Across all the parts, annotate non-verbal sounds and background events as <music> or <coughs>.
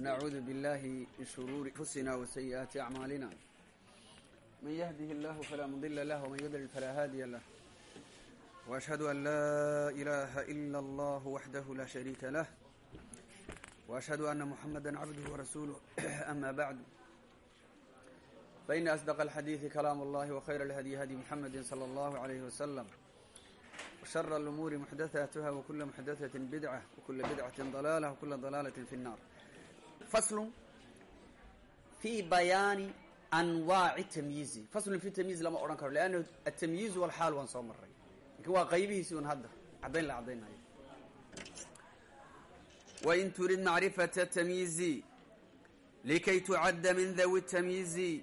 نعوذ بالله من شرور أنفسنا وسيئات أعمالنا من يهده الله فلا مضل له ومن يضلل فلا هادي له وأشهد أن لا إله إلا الله وحده لا شريك له وأشهد أن محمدا عبده ورسوله أما بعد فإن أصدق الحديث كلام الله وخير الهدي هدي محمد صلى الله عليه وسلم وشر الأمور محدثاتها وكل محدثة بدعة وكل بدعة ضلالة وكل ضلالة في النار فصل في بيان أنواع التمييز فصل في التمييز لما أوران كرو لأنه التمييز والحال وان صوم الرأي لكن هو قيبه سيون هذا عدين لا عدين هاي وإن تريد معرفة التمييز لكي تعد من ذوي التمييز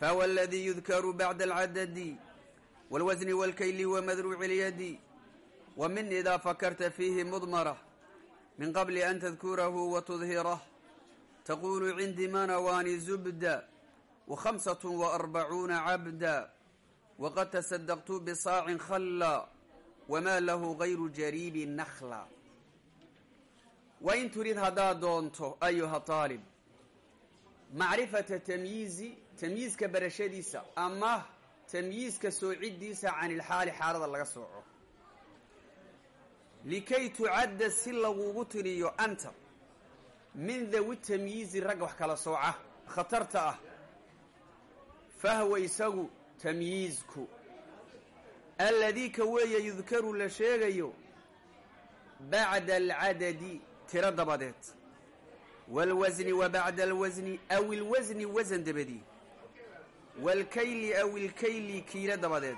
فهو الذي يذكر بعد العدد والوزن والكيل ومذروع اليد ومن إذا فكرت فيه مضمرة من قبل أن تذكره وتظهره taquulu cindi manawani zubda wakhamsat waarbacuuna cabda waqad tasadaqtu bisaacin khalla wamaa lahu gayru jariibi nakhla wa in turid haddaad doonto ayuha taalib macrifata tamyiizi tamyiiska barashadiisa ama tamyiiska soocidiisa can ilxaali xaalada laga sooco likay tucadda si lagugu tiriyo anta min dawi tamyiizi ragga wax kala sooca khatarta ah fahwa isagu tamyiizku. Alladii ka weeye yudkaru la sheegayo bacda alcadadi tiro dabadeed. Waalwasni wa bacda alwasni aw ilwasni wasan dabadii waalkayli aw ilkayli kiilo dabadeed.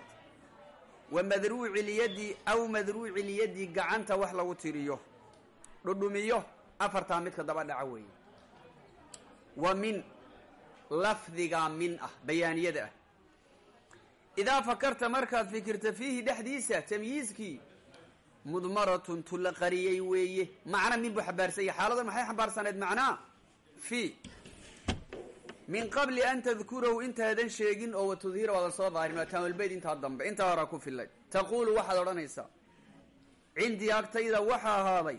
Wa madruuci lyaddi aw madruuci lyaddi gacanta wax lagu tiriyo dhudhumiyo afartaa midka daba dhaca weeye. Wa min lafdiga min ah bayaaniyada ah. Idaa fakarta markaad fikirta fiihi dhexdiisa tamyiizkii mudmaratun tula qariyey weeye. Macna min buu xambaarsanya xaaladan maxay xambaarsanayd macnaa fi. Min qabli an tadkurahu intaadan sheegin oo watudhira waadan soo daahirin waa taamulbeyd intaa dambe intaa horaa ku filay. Taquulu waxaad odhanaysaa cindii agtayda waxaa ahaaday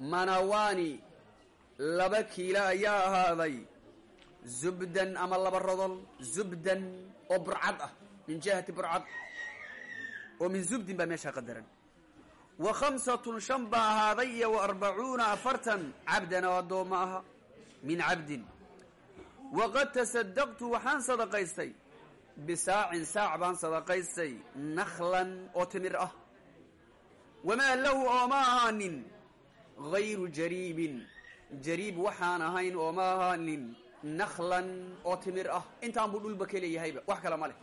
manawaani laba kiila ayaa ahaaday. Zubdan ama laba rodol zubdan oo burcad ah min jihati burcad. Oo min zubdin baa meeshaa qadaran. Wa khamsatun shan baa ahaaday iyo wa arbacuuna afartan cabdan oo addoomma aha min cabdin. Waqad tasadaqtu waxaan sadaqaystay. Bisaacin saac baan sadaqaystay nakhlan oo timir ah. Wamaa lahu ooma ahaanin gayru jariibin jariib waxaan ahayn ooma ahaanin nakhlan oo timir ah intaan buu dhulba ka leeyahayba wax kale ma leh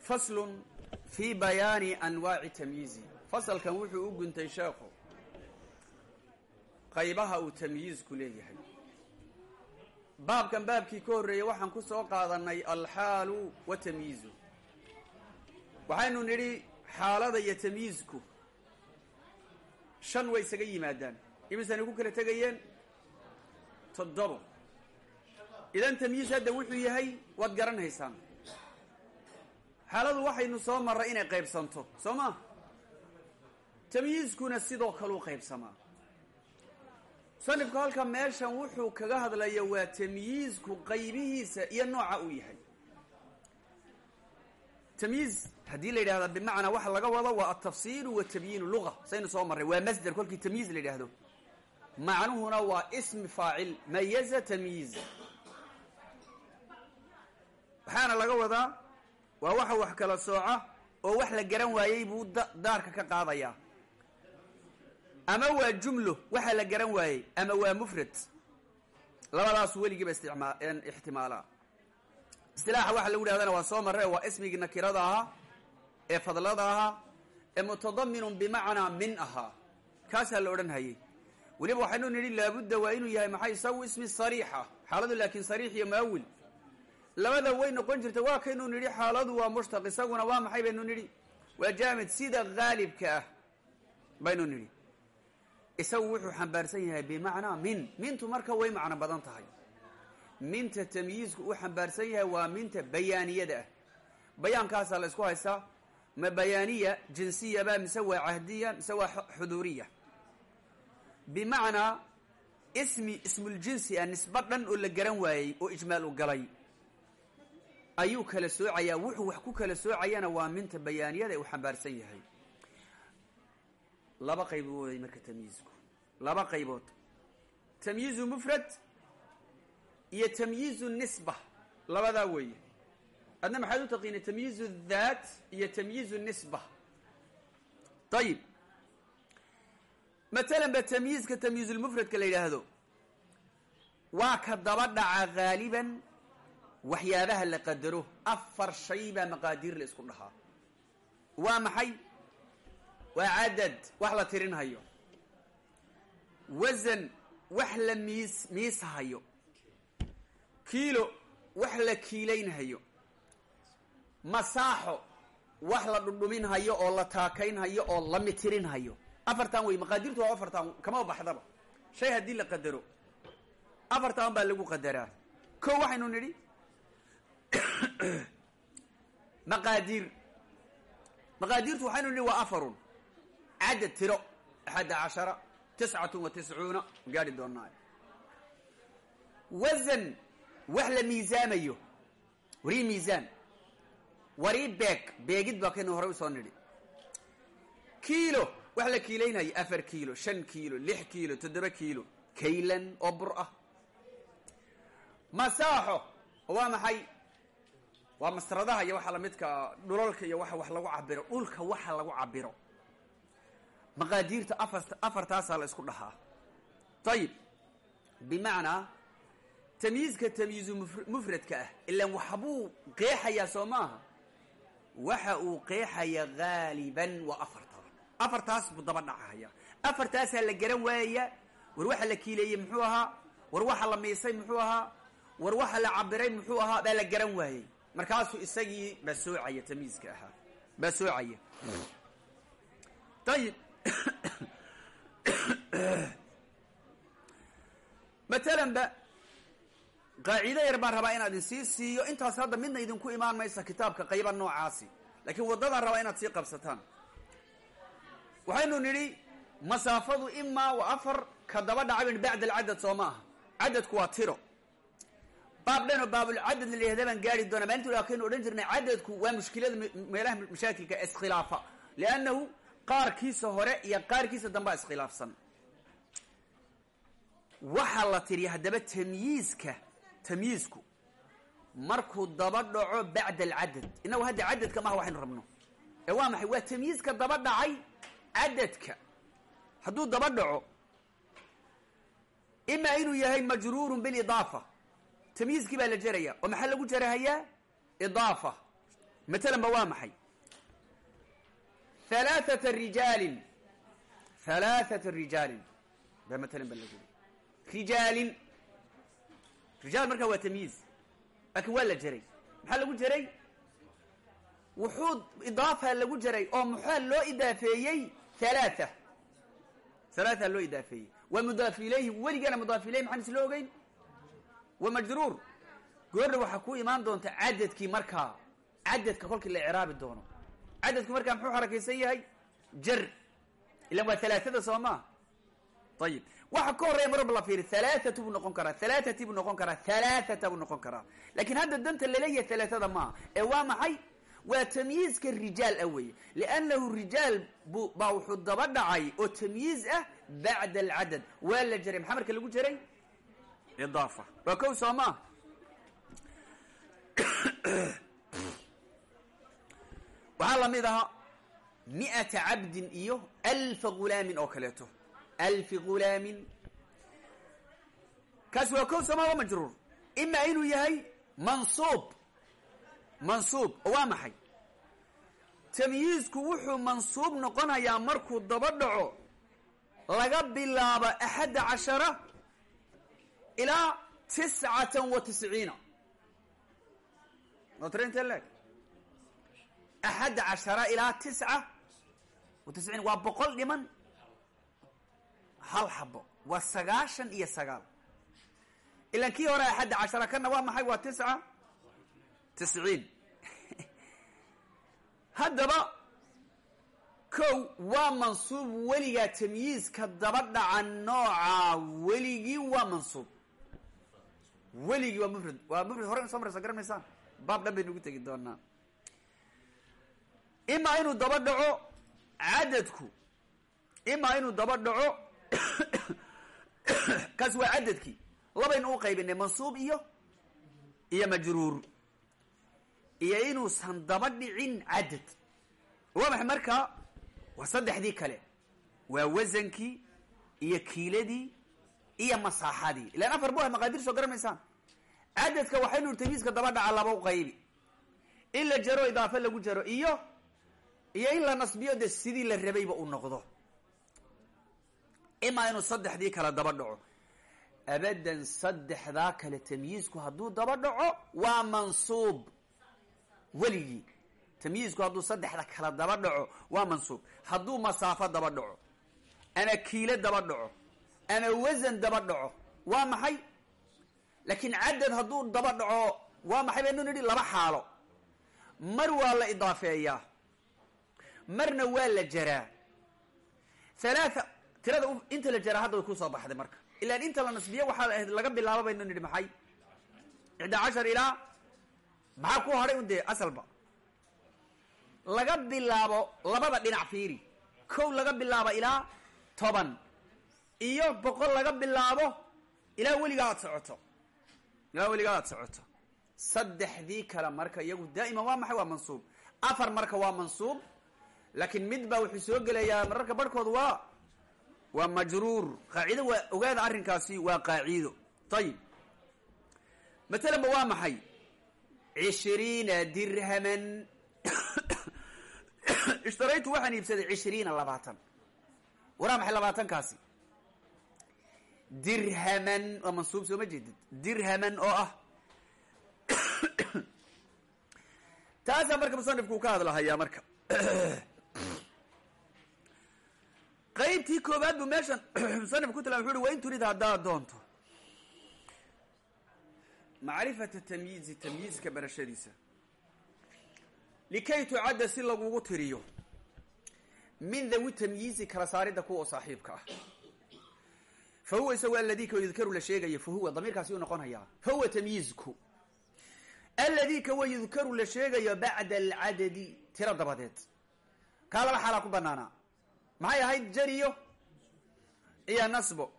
faslun fii bayaani anwaaci tamyiizi fasalkan wuxuu u guntay sheekhu qaybaha uu tamyiizku leeyahay baabkan baabkii ka horreeyey waxaan ku soo qaadanay alxaalu wa tamyiizu waxaynu nidhi xaalada iyo tamyiizku shan way isaga yimaadaan. Imisanay ku kala tegayeen? Toddobo. Idan tamyiiz hadda wuxuu yahay waad garanhaysaan xaaladu waxaynu soo marray inay qaybsanto soo ma? Tamyiizkuna sidoo kaleu qaybsamaa. Musanifku halka meeshan wuxuu kaga hadlaya waa tamyiizku qaybihiisa iyo nooca uu yahay tamyiiz haddii la yidhahda bimacnaa waxa laga wado waa altafsiilu wa tabyiinu luga saynu soo marray. Waa masder kolkii tamyiiz la yidhaahdo. Macnuhuna waa ismi faacil. Mayaza tamyiiz waxaana laga wadaa waa waxa wax kala sooca oo wax la garan waayey buu daarka ka qaadayaa ama waa jumlo waxaa la garan waayey. Ama waa mufrad. Labadaas weligiiba ixtimaalaa istilaaxa waxa lagu dhahdana waa soo marre waa ismigii nakirada ahaa ee fadlada ahaa ee mutadaminun bimacnaa min ahaa. Kaasaa la odhan hayay weliba waxaynu nidhi laabudda waa inuu yahay maxay isagu ismi sariixa xaaladu laakiin sariix iyo maawil. Labada way noqon jirta waa kaynu nidhi xaaladu waa mushtaq isaguna waa maxay baynu nidhi? Waa jaamid sida haalibka ah baynu nidhi. Isagu wuxuu xambaarsan yahay bimacnaa min. Mintu marka way macno badan tahay minta tamyiizku u xambaarsan yahay waa minta bayaaniyada ah. Bayaankaasaa la isku haystaa ma bayaaniya jinsiyaba mise waa cahdiya mise waa xuduuriya bimacnaa ismi ismuljinsi ah nisba dhan oo la garan waayey oo ijmaal u galay. Ayuu kala soocayaa wuxuu wax ku kala soocayana waa minta bayaaniyada uu xambaarsan yahay. Laba qaybooday marka tamyiizku. Laba qaybood. Tamyiizu mufrad iyo tamyiizu nisba labadaa weeye. Adna maxaad u taqiina tamyiizu dhaat iyo tamyiizu nisba? Ayib matalan ba tamyiizka tamyiizulmufradka la yidhaahdo. Waa ka daba dhaca haaliban waxyaabaha la qadaro. Afar shay baa maqaadiir la isku dhahaa. Waa maxay? Waa cadad wax la tirinhayo. Wasan wax la miis miishayo kiilo wax la kiilaynhayo masaaxo wax la dhudhuminhayo oo la taakaynhayo oo la mitirinhayo. Afartan wey maqaadirtu waa afartan kama baxdaba. Shay haddii la qadaro afartan baa lagu qadaraa. Ko waxaynu nidhi <coughs> maqaadiir maqaadirtu waxaynu nidhi waa afarun. Cadad tiro axadda cashara tiscatun wa tiscuuna gaari doonaa wasan wax la miisaamayo. Warii miisaan. Warii beeg. Beegid baa kaynu horey u soo nidhi. Kiilo. Wax la kiilaynhayo afar kiilo shan kiilo lix kiilo toddoba kiilo. Kaylan oo bur ah. Masaaxo. Waa maxay? Waa masradaha iyo waxa lamidka dhulalka iyo waxa wax lagu cabiro dhulka waxa lagu cabiro maqaadiirta afar afartaasaa la isku dhahaa. Ayib bimacnaa tamyiizka tamyiizu mufradka ah ilaan waxbuu qeexayaa soo maaha. Waxa uu qeexaya haaliban waa afartaa afartaas buu daba dhacahaya afartaasaa la garan waayaya war waxa la kiileeyey muxuu ahaa war waxa la miisay muxuu ahaa war waxa la cabiray muxuu ahaa baa la garan waayey. Markaasuu isagii baa soocaya tamyiizka ahaa baa soocaya ayib <coughs> matalan ba qaacido yar baan rabaa inaad insii siiyo. Intaas hadda midna idinku imaan maysa kitaabka qayba noocaasi. Laakiin waddadaan rabaa inaad sii qabsataan. Waxaynu nidhi masaafadu imaa waa afar ka daba dhacay bacda alcadad soo ma cadadku waa tiro. Baab dhanoo baabulcadad la yihahda baan gaari doonaa. Maalinta waa kaynu odhan jirnay cadadku waa mushkilada meelaha mashaakilka iskhilaafa liannahu qaarkiisa hore iyo qaarkiisa dambaa iskhilaafsan. Waxaa la tiriya haddaba tamyiizka tamyiizku markuu daba dhaco bacda alcadad. Innagu hadda cadadka maha waxaynu rabno. Ee waa maxay? Waa tamyiizka daba dhacay cadadka hadduu daba dhaco imaa inuu yahay majruurun bilidaafa tamyiizkii baa la jaraya. Oo maxaa lagu jarahayaa idaafa. Matalan ba waa maxay? Halaaثata rijaalin. Halaaثata rijaalin. Ba matalan ba lagu rijaalin rijaal markaa waa tamyiiz laakiin waa la jaray. Maxaa lagu jaray? Wuxuu idaafa lagu jaray oo maxaa loo idaafeeyey? Halaatha halaatha loo idaafeeyey. Waa mudaaf ilayhi weligana mudaaf ilayhi maxaan isla ogeyn? Waa majruur. Goorna waxaa ku imaan doonta cadadkii markaa. Cadadka kolkii la icraabi doono. Cadadku markaa muxuu xarakaysan yahay? Jar. Ilan waa halaatada soo maa ayib waxa ka horreya maraba la fiiri halaathatu buu noqon karaa halaathati buu noqon karaa halaathata buu noqon karaa laakiin hadda danta la leeyahay halaathada maaha ee waa maxay waa tamyiizka rijaal ah weeye liannahu rijaal bu baa wuxuu daba dhacay oo tamyiiz ah bacda alcadad waa la jaray maxaa marka lagu jaray idaafa waa kow soo maa waxaa la mid ahaa mi'ata cabdin iyo alfa ghulaamin oo kaleeto alfi ghulaamin kaasi waa kow sooma majruur ima inuu yahay mansuub mansuub oo waa maxay tamyiizku wuxuu mansuub noqonayaa markuu daba dhaco laga bilaabo axadda cashara ilaa tiscatan wa tisciina leg axadda cashara ilaa tisca wa tisciin waa boqol dhiman hal xabo waa sagaashan iyo sagaal. Ilan kii hore axadda cashara kana waa maxay? Waa tisca tisciin <laughs> haddaba kow waa mansuub weligaa tamyiizka daba dhaca nooca. Weligii waa mansuub. Weligii waa mufrad. Waa mufrad hore soo maraysa garan maysaan baab dhan baynu ugu tegi doonaa. Imaa inuu daba dhaco cadadku imaa inuu daba dhaco <coughs> kaas waa cadadkii labaynu u qaybinay mansuub iyo iyo majruur. Iyo inuusan daba dhicin cadad waa maxay markaa waa saddexdii kale. Waa wasankii iyo kiiladii iyo masaaxadii. Ilan afar bu maqaadir soo garanaysaan cadadka waxaynu tamiiska daba dhaca laba u qaybi. In la jaro idaafe lagu jaro. Iyo iyo in la nasbiyo de sidii la rabayba uu noqdo imaa inuu saddexdii kale daba dhaco. Abadan saddexdaa kale tamyiizku hadduu daba dhaco waa mansuub. Weligii. Tamyiizku hadduu saddexda kala daba dhaco waa mansuub. Hadduu masaafo daba dhaco ama kiilo daba dhaco ama wasan daba dhaco waa maxay? Laakiin cadad hadduu daba dhaco waa maxay baynu nidhi laba xaalo? Mar waa la idaafeeyaa. Marna waa la jaraa. Halaatha tirada inta la jaraa hadda way ku soo baxday marka. Ilaan inta la nasbiye waxaa ahayd laga bilaabo baynu nidhi maxay? Ixdaa cashar ilaa maxaa ku hadhay un dee? Asalba. Laga bilaabo labada dhinac fiiri. Kow laga bilaabo ilaa toban. Iyo boqol laga bilaabo ilaa weligaa aad socoto. Ilaa weligaa aad socoto. Saddexdii kale marka iyagu daa'iman waa maxay? Waa mansuub. Afar marka waa mansuub. Laakiin mid baa wuxuu soo gelayaa mararka barhkood waa waa majruur. Qaacido waa ogaada arrinkaasi waa qaacido. Ayib matalanba waa maxay? Cishriina dirhaman. <coughs> Ishtaraytu waxaan iibsaday cishriina labaatan. Waraa maxay labaatankaasi? Dirhaman waa mansuub soo ma jeedid? Dirhaman oo ah. <coughs> Taasaa marka musanifku ka hadlahayaa marka <coughs> qaybtii koobaad buu meeshan <clears throat> musanif ku tala wuxu uhi wa in turid haddaad doonto. Macrifata tamyiizi tamyiizka barashadiisa. Likay tucadda si lagugu tiriyo min dawi tamyiizi kala saaridda kuwa saaxiibka ah. Fa huwa isagu aladii ka yudkaru la sheegayo fa huwa damiirkaasi uu noqonayaa fa huwa tamyiizku aladii kawa yudkaru la sheegayo bacda alcadadi tiro dabadeed. Kaa laba xaalaa ku banaanaa maxay ahayd jariyo? Iyo nasbo.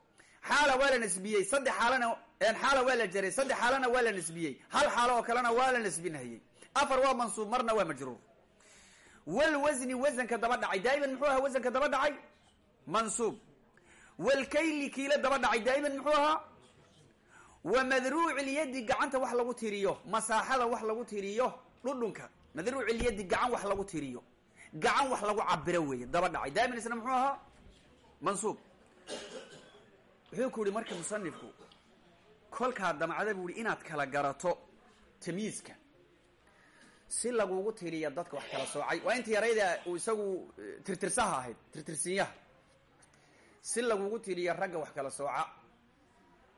Xaala waa la nasbiyey. Saddex xaalana xaala waa la jaray. Saddex xaalana waa la nasbiyey. Hal xaalo oo kalena waa la nasbinahayey afar waa mansuub marna waa majruur. Walwasni wasanka daba dhacay. Daa'iman muxuu ahaa wasanka daba dhacay? Mansuub. Walkayli kiila daba dhacay. Daa'iman muxuu ahaa? Wa madruuci lyadi gacanta wax lagu tiriyo. Masaaxada wax lagu tiriyo. Dhudhunka. Madruuci lyadi gacan wax lagu tiriyo gacan wax lagu cabiro weeye. Daba dhacay. Daa'iman isna muxuu ahaa? Mansuub. Wuxuu ku yihi marka musanifku kolkaa damcada buu yihi inaad kala garato tamyiizka si lagugu tiriya dadka wax kala soocay. Waa inta yarayda uu isagu tirtirsaha ahayd tirtirsinyaha si lagugu tiriya ragga wax kala sooca.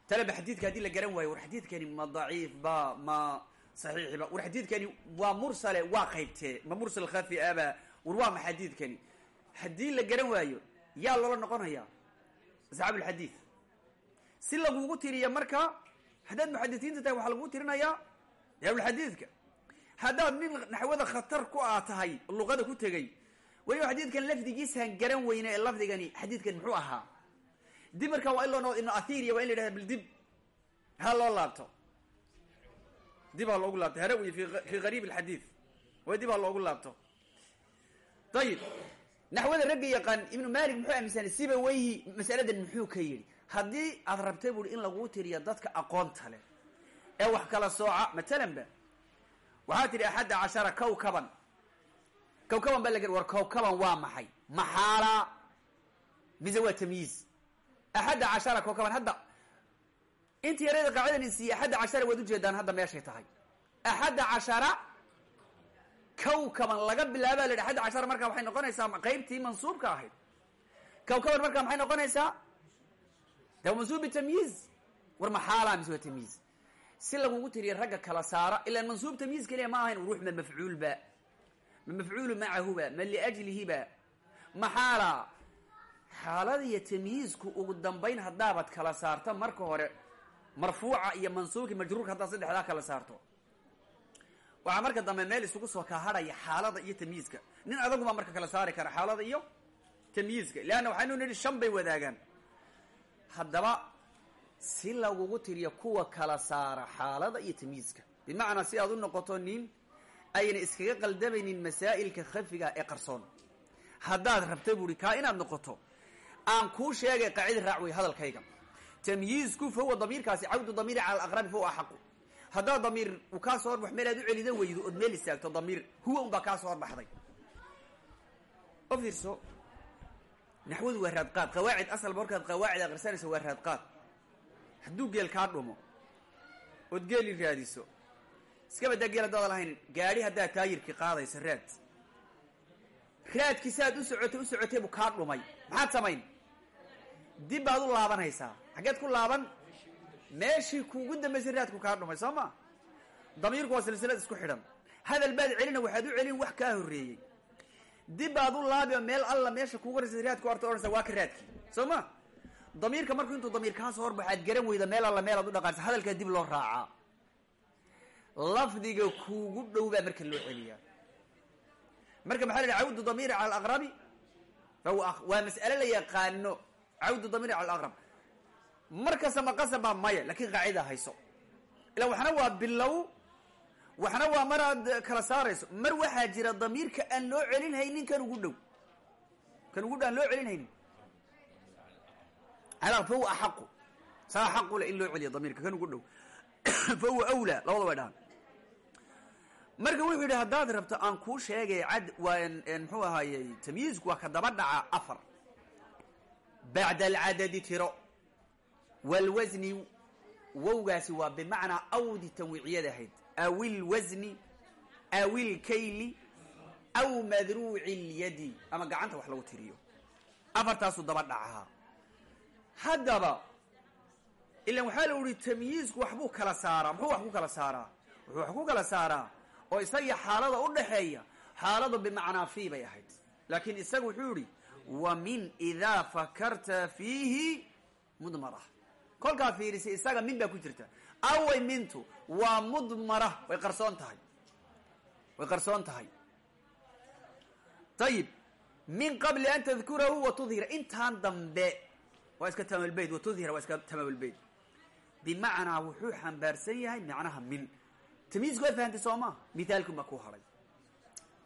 Talaba xadiidka haddii la garan waayo war xadiidkani ma daciif ba ma saxiixi ba. War xadiidkani waa mursale waa qaybtee ma mursal khafi aba war waa ma xadiidkani? Haddii la garan waayo yaa loola noqonaya asxaabu lxadiid si lagugu tiriya marka haddaad muxadisiinta tahay waxaa lagugu tirinayaa asxaabulxadiidka haddaad nin naxwada khatar ku aa tahay luqada ku tegay weliba xadiidkan lafdigiisaan garan weyne ee lafdigani xadiidkan muxuu ahaa? Dib markaa waa in loo noqdo athiriya waa in la yidhahda dib ha loo laabto. Dib ha loogu laabto. Harawi fi gariib alxadiid. Way dib ha loogu laabto ayib naxwada ragga yaqaan ibnu malik muxuu aaminsanay siba weyhi masaladan muxuu ka yidhi haddii aad rabtay buuhi in laguu tiriyo dadka aqoonta leh ee wax kala sooca matalan ba waxaa tidhi axadda cashara kawkaban. Kawkaban baa la war kawkaban waa maxay? Maxaala mise waa tamyiiz axadda cashara kookaban hadda inta yareeda qaacidan insiiye axadda cashara waad ujeedaan hadda meeshay tahay. Axadda cashara kawkaban laga bilaaba la yidhi axadda cashara markaa waxay noqonaysaa qeybtii mansuubka ahayd. Kawkaban markaa maxay noqonaysaa? De mansuub bitamyiiz war maxaalaa mise waa tamyiiz? Si lagugu tiriya ragga kala saara ilaan mansuub tamyiiz keliya ma ahayn ruux ma mafcuulba. Ma mafcuulu macahuba ma liajlihiba. Maxaala xaalada iyo tamyiizku ugu dambayn haddaabad kala saarto marka hore marfuuca iyo mansuubki majruurka haddaad saddexdaa kala saarto waxaa marka dambe meel isugu soo kahadhaya xaalada iyo tamyiizka nin adaguma marka kala saari kara xaalada iyo tamyiizka leanna waxaynu nidhi shan bay wadaagaan. Haddaba si lagugu tiriyo kuwa kala saara xaalada iyo tamyiizka bimacnaa si aad u noqoto nin ayna iskaga qaldamaynin masaa'ilka khafiga ee qarsoon. Haddaad rabta buuhi kaa inaad noqoto aan kuu sheegay qaacida raac wey hadalkayga. Tamyiizku fahuwa damiirkaasi cawdu damiiri cala alaqrabi fahuwa axaqu haddaad damiir uu kaa soo horbax meel aad u celida weydo ood meel istaagto damiir huwa un baa kaa soo horbaxday. O fiirso naxwadu waa raadqaad qawaacid asalba markaad qawaacid aqrisanayso waa raadqaad. Hadduu geel kaa dhumo ood geeli raadiso iska badaa geel haddaad lahayn gaadhi haddaad taayirkii qaadayso raad. Raadkii saaad u socotay u socotay buu kaa dhumay. Maxaad samayn? Dib baad u laabanaysaa. Xaggeed ku laaban meeshii kuugu dambaysay raadku kaa dhumay soo ma? Damiirku waa silsilad isku xidhan. Hadal baad celina waxaad u celin wax kaa horreeyey. Dib baad u laabi oo meel alla meesha kuugu horeysay raadku arta odhanaysa waa ka raadkii soo ma? Damiirka markuu intuu damiir kaa soo horbaxo aad garan weyda meel alla meel aad u dhaqaansa hadalkaa dib loo raacaa lafdiga kuugu dhow baa marka loo celiyaa. Marka maxaa la yidhi cawdu damiiri cala alaqrabi? Fahuwa waa mas'ale la yaqaano. Cawdu damiiri cala alaqrab markasta maqasab baa maya laakiin qaacida hayso. Ilaan waxna waa bilow waxna waa mar aad kala saarayso. Mar waxaa jira damiirka aan loo celin haynin kan ugu dhow. Kan ugu dhow aan loo celin haynin. Fahuwa axaqu. Saa axaqule in loo celiya damiirka kan ugu dhow. <coughs> Fahuwa awlaa labada way marka wuxuu yidhi haddaad rabto aan kuu sheegay cad waa muxuu ahaayey tamyiizku waa ka daba dhaca afar. Bacda alcadadi tiro walwasni wowgaasi waa bimacnaa awdi tanwiiciyada ahayd. Awil wasni awil kayli aw madruuci lyadi ama gacanta wax lagu tiriyo. Afartaasuu daba dhacahaa haddaba ilan waxaa la ihi tamyiizku waxbuu kala saaraa muxuu wax ku kala saaraa? Wuxuu wax ku kala saaraa? Oo isaga xaalada u dhaxeeya xaaladu bimacnaa fii bay ahayd. Laakiin isaga wuxuu yihi wa min idaa fakarta fiihi mudmara kolkaa fiirisay isaga min baa ku jirta. Away mintu waa mudmara way qarsoon tahay. Way qarsoon tahay. Ayib min qabli an tadkurahu wa tudhira. Intaan dambe waa iska tamaamulbeyd wa tudhira waa iska tamaamulbeyd bimacnaa wuxuu xambaarsan yahay macnaha min. Tamyiizku waad fahantay soo maa mithaalkuma ku hadhay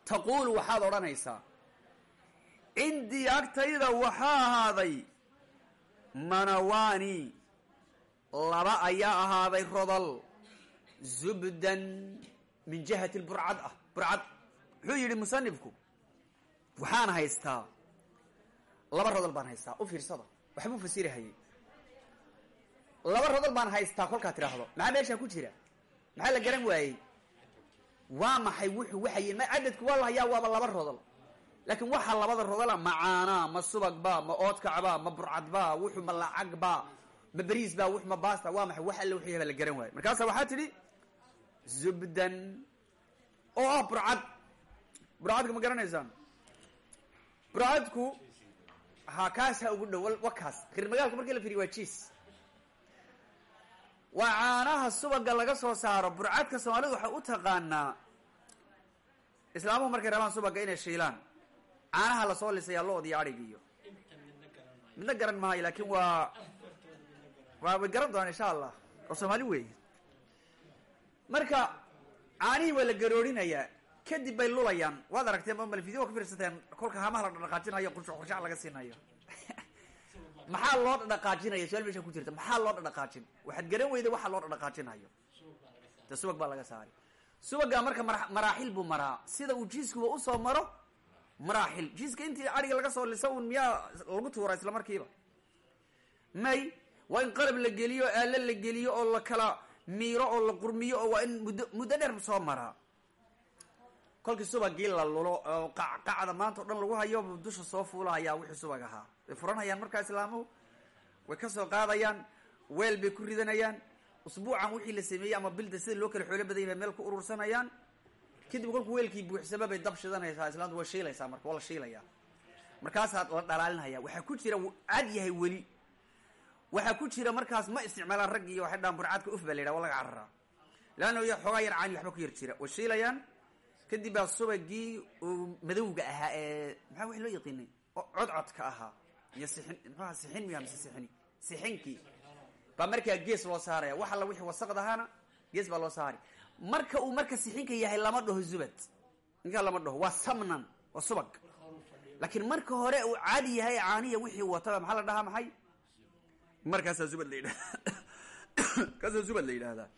taquulu waxaad odhanaysaa cindii agtayda waxaa ahaaday manawaani laba ayaa ahaaday rodol. Zubdan min jihati burcad ah. Burcad muxuu yidhi musanifku waxaan haystaa. Laba rodol baan haystaa. U fiirsada. Waxbuu fasirahayay. Laba rodol baan haystaa kolkaad tidhaahdo. Maxaa meeshaa ku jira? Maxaa la garan waayey? Waa maxay wuxuu waxayin ma cadadku waa la hayaa waaba laba rodol. Laakiin waxaa labada rodola ma caanaa ma subagba ma oodkacba ma burcadba wuxuu ma lacagba ma beriisba wux ma baasta waa maxay? Wax alle wuxuu yahay baa la garan waaye markaasa waxaa tidhi zubdan oo ah burcad. Burcadka ma garanaysaan? Burcadku ha kaas ugu dhow wa kaas reer magaalka markii la firiy waa jiis waa caanaha subaga laga soo saaro. Burcadka soomaalidu waxay u taqaanaa islaamuhu markay rabaan subaga inay shiilaan. Caanaha la soo lisayaa lood iyo adhig iyo. Midna garan maayo laakin waa waa way garan doonaan insha allah. Oo soomaali wey marka caanihii waa la garoorinayaa kadib bay lulayaan. Waad aragteen mal video ka fiirsateen. Kolka hamaha la dhaqaajinayo qurshac qurshac laga siinayo. <laughs> Maxaa loo dhaqaajinaya su'aal meesha ku jirta. Maxaa loo dhaqaajin? Waxaad garan weyda waxa loo dhaqaajinayo. De subag baa laga saari subagaa marka maraaxil buu maraa. Sida uu jiiskuba u soo maro maraaxil. Jiiska intii ariga laga soo lisa un miyaa lagu tuura isla markiiba. May waa in qalab la geliyo aalo la geliyo oo la kala miiro oo la qurmiyo oo waa in muddo muddo dheer soo maraa kolkii subagii la lulo oo qacqacda maanta o dhan lagu hayo dusha soo fuulahayaa wixii subag ahaa. Way furanayaan markaa islaamuhu way ka soo qaadayaan weel bay ku ridanayaan usbuucan wixii la sameeyey ama bilda sida loo kala xoolo badanya bay meel ku urursanayaan. Kadib kolku weelkii buuxsama bay dab shidanaysaa islaamtu way shiilaysaa marka waa la shiilayaa. Markaasaa la dhalaalinaya waxaa ku jira cad yahay weli waxaa ku jira markaas ma isticmaalaan raggi iyo waxay dhahan burcadka uf baa la yidhaha waa laga cararaa leanna y xoogaa yar caani waxba ku yar jira. Way shiilayaan kadib baa subagii uu madowga ahaa ee maxaa wixi loo yaqiinay oo codcodka ahaa. Iyo sixin muxuaha sixin miya mise sixini? Sixinkii baa markaa gees loo saaraya. Wax wixii wasaqd ahaana gees baa loo saari. Marka uu marka sixinka yahay lama dhaho zubad. Ninkaa lama dhaho. Waa samnan waa subag. Laakiin marka hore uu caadi yahay caaniya wixii wataba maxaa la dhahaa maxay markaasaa zubad la yidhahda <coughs> kaasaa zubad la yidhaahdaa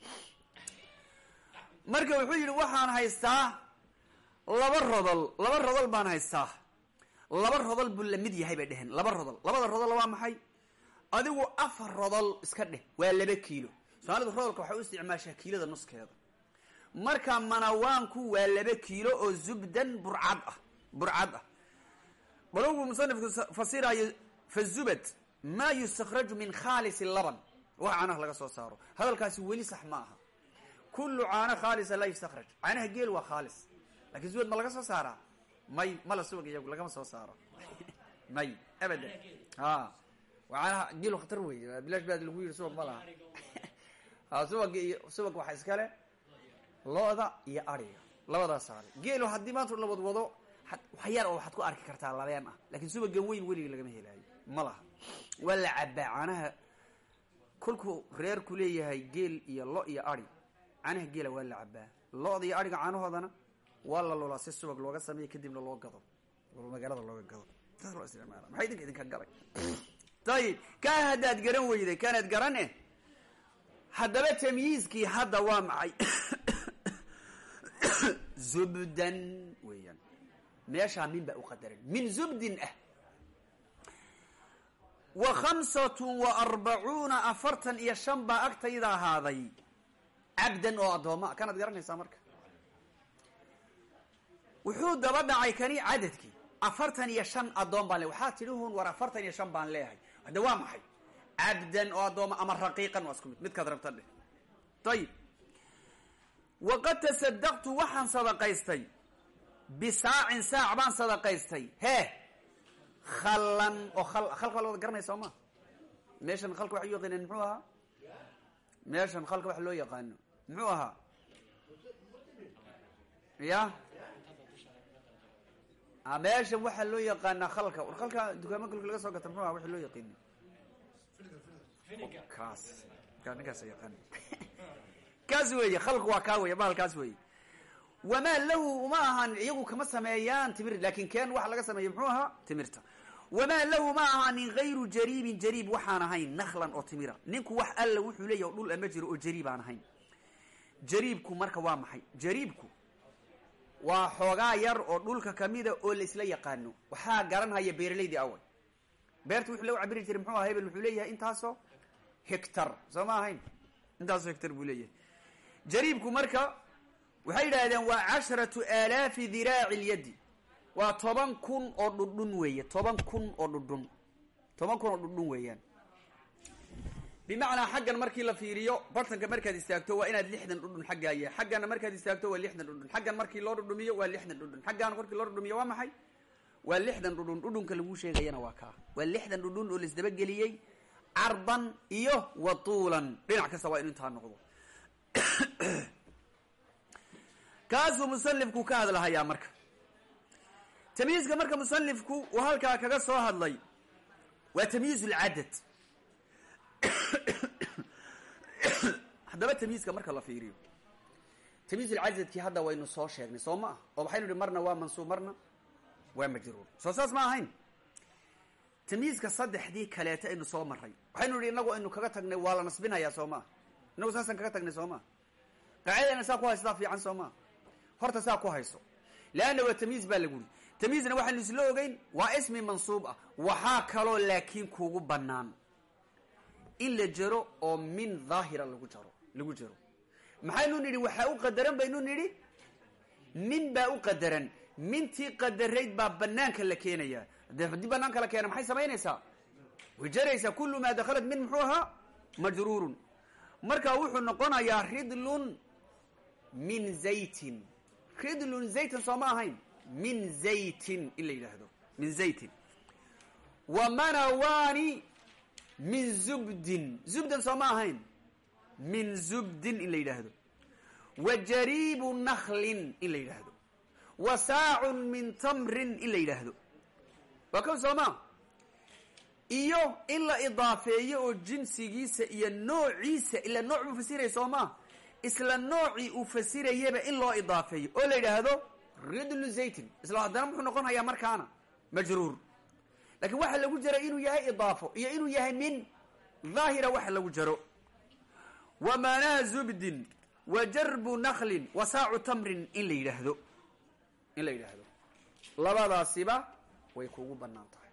marka wuxuu yidhi waxaan haystaa laba rodol laba rodol baan haystaa. Laba rodol buu la mid yahay bay dheheen laba rodol. Labada rodol waa maxay? Adigu afar rodol iska dheh waa laba kiilo. Somaalidu rodolka waxay u isticmaashaa kiilada nuskeeda. Marka manawaanku waa laba kiilo oo zubdan burcad ah burcad ah. Balowgu musanifku fasirayo fazubad maa yustakraju min khaalisi laban. Wax caanaha laga soo saaro. Hadalkaasi weli sax ma aha. Kullu caano khaalisa laa yustakraj caanaha geel waa khaalis. Lakin zubad ma laga soo saaraa? May mala subag iyagu lagama soo saaro. <laughs> May abadan. A caanaha geel khatar wey bilash baad lagu yiri subag ma laha. <laughs> Ha subag iyo subag waxa iskale lo-da iyo ariga. Labadaas saale geelo haddii maanta la wadwado waxyar oo waxaad ku arki kartaa labeen ah. Lakin subagan weyn weligii lagama helaayo ma waa la cabaa caanaha. Kolkuu reerku leeyahay geel iyo lo iyo ari. Caanaha geela waa la cabaa lo-da iyo ariga caanahoodana waa la lulaa si subag looga sameeya kadibna loo gado. Magaalada looga gado. Saas maxay idinka idinka galay? Ayib kaa haddaad garan weyday kaanaad garane? Haddaba tamyiizkii hadda waa maxay? <coughs> Zubdan weeyaan. Meeshaa min baa u qadaran min zubdin ah wa khamsatun wa arbacuuna afartan iyo shan baa agtayda ahaaday cabdan oo addooma kanaad garanaysaa marka wuxuu daba dhacay kani cadadkii afartan iyo shan addoon baan le waxaa tidhi hun war afartan iyo shan baan leeyahay hadda waa maxay cabdan oo addooma ama raqiiqan waa isku mid midkaad rabta dheh ayib waqad tasadaqtu waxaan sadaqaystay bisaacin saac baan sadaqaystay hee khallan oo khalka waa wada garanaya soo ma? Meeshan khalka waxay u yaqaaneen muxuu ahaa? Meeshan khalka waxa loo yaqaano. Muxuu ya? A meeshan waxaa loo yaqaanaa khalka. War khalka dukaama laga soo gata muxuu aha waxa loo yaqiini kaas. Ka ninkaas yaqaan <laughs> kaas weeye khalku waa kaa weeye bahalkaas weeye. Wamaa lahu uma ahaan iyagu kama sameeyaan timir laakin keen waxa laga sameeya muxuu ahaa? Timirta wamaa lahu ma ahaanin gayru jariibin jariib waxaan ahayn naklan oo timira ninku wax alla wuxuu leeyahy o dhul ama jiro oo jariib aan ahayn jariibku marka waa maxay jariibku waa xoogaa yar oo dhulka kamida oo la isla yaqaano. Waxaa garanhaya beeralaydii awal. Beerta wuxuu lagu cabiri jiray muxuu aha wuxuu leeyahay intaasoo hectar soo ma ahayn? Intaasoo hectar buu leeyahay. Jariibku marka waxay yidhaahdeen waa casharatu aalaafi diraaci lyaddi waa toban kun oo dhudhun weeye toban kun oo dhudhun toban kun oo dhudhun weeyaan. Bimacnaa xaggan markii la fiiriyo bartanka markaad istaagto waa inaad lixdan dhudhun xaggaa yahay xaggana markaad istaagto waa lixdan dhudhun xaggan markii loo dhudhumiyo waa lixdan dhudhun xaggaana markii loo dhudhumiyo waa maxay? Waa lixdan dhudhun dhudhunka laguu sheegayana waa kaa. Waa lixdan dhudhun oo laisdabageliyey cardan iyo wa tuulan dhinac kasta waa inu intaa noqdo. <coughs> Kaasuu musanifku ka hadlahayaa marka tamyiizka marka musanifku uu halkaa kaga soo hadlay waa tamyiiz ulcadad <coughs> haddaba tamyiizka marka la fiiriyo tamyiiz ulcadadkii hadda waynu soo sheegnay soo ma ah? Oo waxaynu marna waa mansuub marna waa majruur. Soo saas ma ahayn? Tamyiizka saddexdii kaleeta aynu soo maray waxaynu ihi inagu aynu kaga tagnay waa la nasbinayaa soo maa inagu saasaan kaga tagnay soo maa qaacidana saa ku haysataa fiican soo maa horta saa ku hayso. Leanna waa tamyiiz baa lagu uri tamyiizna waxaanu isla ogeyn waa ismi mansuub ah. Waxaa kaloo laakiin kugu bannaan in la jaro oo min daahira lagu jaro lagu jaro. Maxaynu nidhi waxaa u qadaran baynu nidhi? Min baa u qadaran. Mintii qadarayd baa banaanka la keenayaa de haddii banaanka la keena maxay samaynaysaa? Way jaraysaa. Kullu maa dakhalat min muxuu ahaa? Majruurun. Marka wuxuu noqonayaa ridlun min zaytin. Ridlun zaytin soo ma ahayn min zaytin in la yidhaahdo min zaytin. Wa manawani min zubdin. Zubdan soo ahayn. Min zubdin in la yidhaahdo. Wa jariibu naklin in la yidhaahdo. Wa saacun min tamrin in la yidhaahdo. Waa kan sooma iyo in la idaafeeyo oo jinsigiisa iyo noociisa ila nooc buu fasiraya sooma isla noocii uu fasirayaba in loo idaafeeyo. Oo la yidhaahdo ridlu zaytin. Isla haddana muxuu noqon hayaa markaana majruur. Lakiin waxa lagu jaro inuu yahay idaafo iyo inuu yahay min daahira waxa lagu jaro. Wa manaa zubdin wa jarbu naklin wa saacu tamrin in la yidhaahdo. In la yidhaahdo. Labadaasiba way kugu bannaan tahay.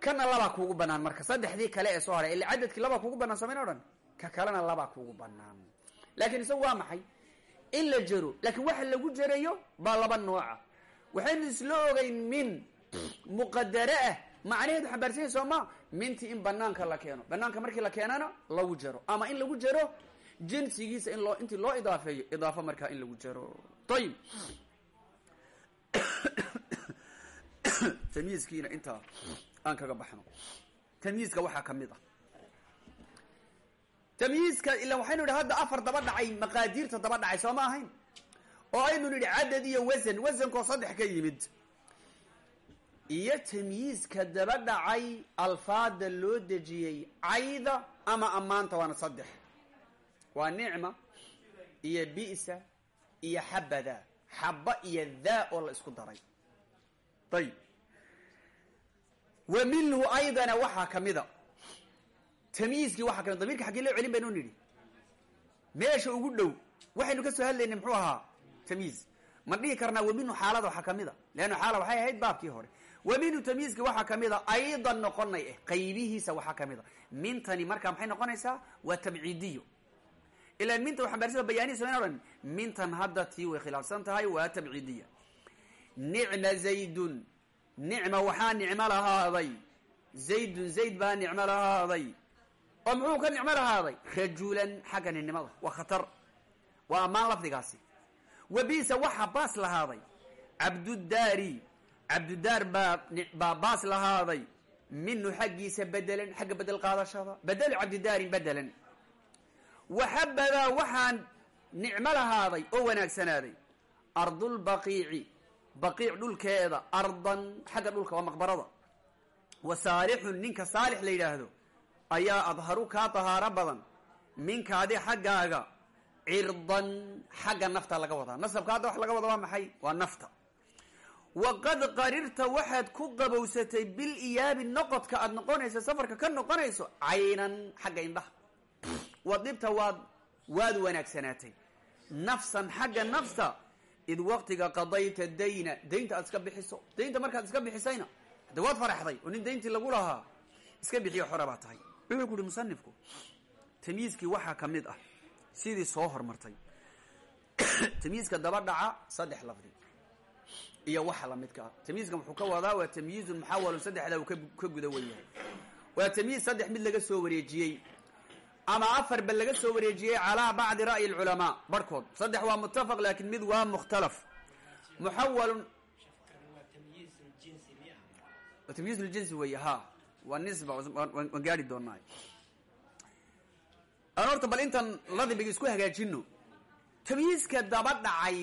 Kana labaa kugu banaan marka. Saddexdii kale ee soo haray ila cadadkii labaa kugu banaan somayn o dhan ka kalena labaa kugu banaan laakiin isagu waa maxay in la jaro laakiin waxa lagu jarayo baa laba nooca waxaynu isla ogeyn min muqadare ah macnaheedu xambaarsanya soo ma mintii in banaanka la keeno. Banaanka markii la keenana lagu jaro. Ama in lagu jaro jinsigiisa in loo intii loo idaafeeyo idaafo markaa in lagu jaro. Ayib <coughs> tamyiiskiina intaa aan kaga baxno. Tamyiiska waxaa ka mid ah tamyiiska ila waxaynu idhi hadda afar daba dhacay maqaadiirta daba dhacay soo ma ahayn? Oo aynu nidhi cadad iyo wasan wasankoo saddex ka yimid. Iyo tamyiiska daba dhacay alfaada loo dejiyey cayda ama ammaanta waana saddex. Waa nicma iyo bi'sa iyo xabada. Xaba iyo daa oo la isku daray. Ayib wa minhu aydana waxaa kamida tamyiiskii waxaa ka mid damirka xaggee loo celin baynu nidhi. Meesha ugu dhow waxaynu ka soo hadlaynay muxuu ahaa tamyiiz ma dhihi karnaa wa minhu xaalada waxaa ka mid a leanna waxay ahayd baabkii hore. Wa minhu tamyiizki waxaa ka mid aydan noqonay eh qaybihiisa waxaa ka mid mintani markaa maxay noqonaysaa? Waa tabciidiyo ilaan minta wa xambaarsan bayaaniya samayn odhan mintan hadda tii way khilaafsan tahay waa tabciidiya nicma zaydun. Nicma waxaa nicmo lahaaday. Zaydun zayd baa nicmo lahaaday oo muxuu ka nicmo lahaaday? Rajulan xagga ninnimada waa khatar. Waa ammaan lafdigaasi. Wa bisa waxaa baas lahaaday. Cabdudaari. Cabdudaar baa baa baas lahaaday. Minhu xaggiisa bedelan xagga bedel qaadashada. Bedelu cabdidaarin bedelan. Waxabadaa waxaan nicmo lahaaday oo wanaagsanaaday. Ardulbaqiici baqiic dhulkeeda ardan xagga dhulka waa maqbarada. Wa saalixun ninka saalix la yidhaahdo ayaa adharu kaa dahaaro badan minkaadi xaggaaga. cirdan xagga nafta laga wadaa. nasabka hadda wax laga wada waa maxay? Waa nafta. waqad qarirta waxaad ku qabowsatay bil iyaabi noqodka aada noqonayso safarka ka noqonayso caynan xagga indhaha. Wadibta waad waad wanaagsanaatay. Nafsan xagga nafta id waqtiga qadayta dayna daynta aad iska bixiso. Daynta markaad iska bixisayna hadde waad faraxday oo nin dayntii lagu lahaa iska bixiyo xora baa tahay wuxuu ku uhi musanifku tamyiiskii waxaa ka mid ah sidii soo hormartay. <coughs> Tamyiiska daba dhaca saddex lafdi. Iyo waxa lamidka ah. Tamyiiskan wuxuu ka wadaa waa tamyiizun muxawalun saddexda uu ka guda wen yahay. Waa tamyiiz saddex mid laga soo wareejiyey ama afarba laga soo wareejiyey calaa bacdi ra'yi alculamaa barhkood saddex waa muttafaq laakiin mid waa mukhtalaf. Muxawalun tamyiiz ljinsi wey ha waan gaari doonaa aan horta bal intaan ladbiga isku hagaajino tamyiizka daba dhacay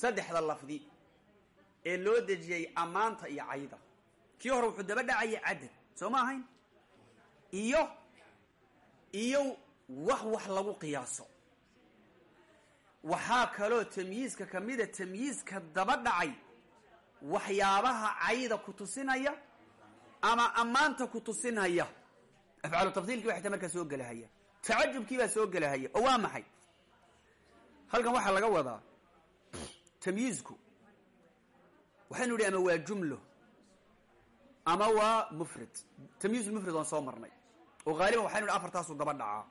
saddexda lafdi ee loo dejiyey ammaanta iyo cayda kii hore wuxuu daba dhacaya cadad soo ma ahayn? Iyo iyo wax wax lagu qiyaaso. Waxaa kaloo tamyiizka kamida tamyiizka daba dhacay waxyaabaha cayda ku tusinaya ama ammaanta ku tusinaya. Afcaalu tafdiilkii waxay ta markaa soo gelahaya. Tacajubkii baa soo gelahaya oo waa maxay? Halkan waxaa laga wadaa tamyiizku. Waxaynu idhi ama waa jumlo ama waa mufrad. Tamyiizulmufrad waan soo marnay. Oo haaliban waxaynu idhi afartaasuu daba dhacaa